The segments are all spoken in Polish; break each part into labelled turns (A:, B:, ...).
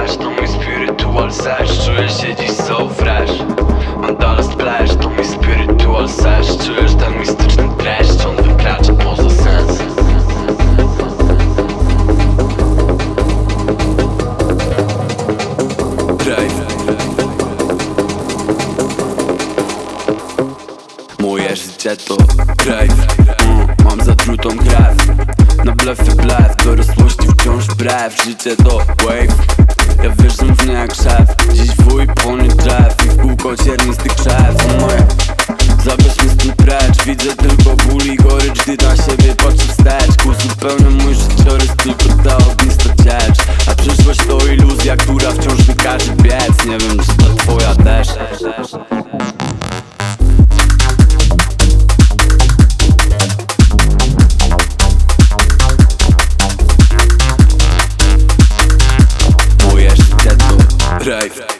A: plage, dans mój spiritual sesh Czuję się dziś so fresh Mandala splash, dans mój spiritual sesh Czujesz ten mistrz to. Rave mm, Mam zatrutą krew Na blefie blef Dorosłości wciąż brew. Życie to wave. Ja wierzę w nie jak szef. Dziś wuj płonie drzew. I w kółko ciernisty krzew. Moje Zabierz mnie stąd precz. Widzę tylko ból i gorycz Gdy na siebie patrzę wstecz. Uzupełniam mój życiorys rave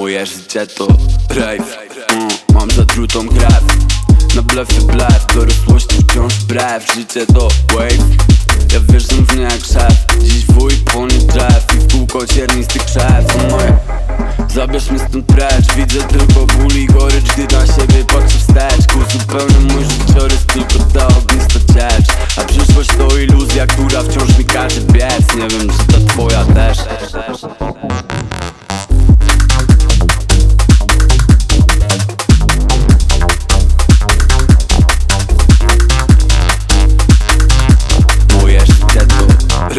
A: Moje życie to? Rave mm, Mam zatrutą krew. Na blefie blef Dorosłości wciąż brew. Życie to wave. Ja wierzę w nie jak szef. Dziś wuj płonie drzew I w kółko ciernisty krzew. To moje Zabierz mnie stąd precz. Widzę tylko ból i gorycz Gdy na siebie patrzę wstecz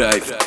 A: Drive.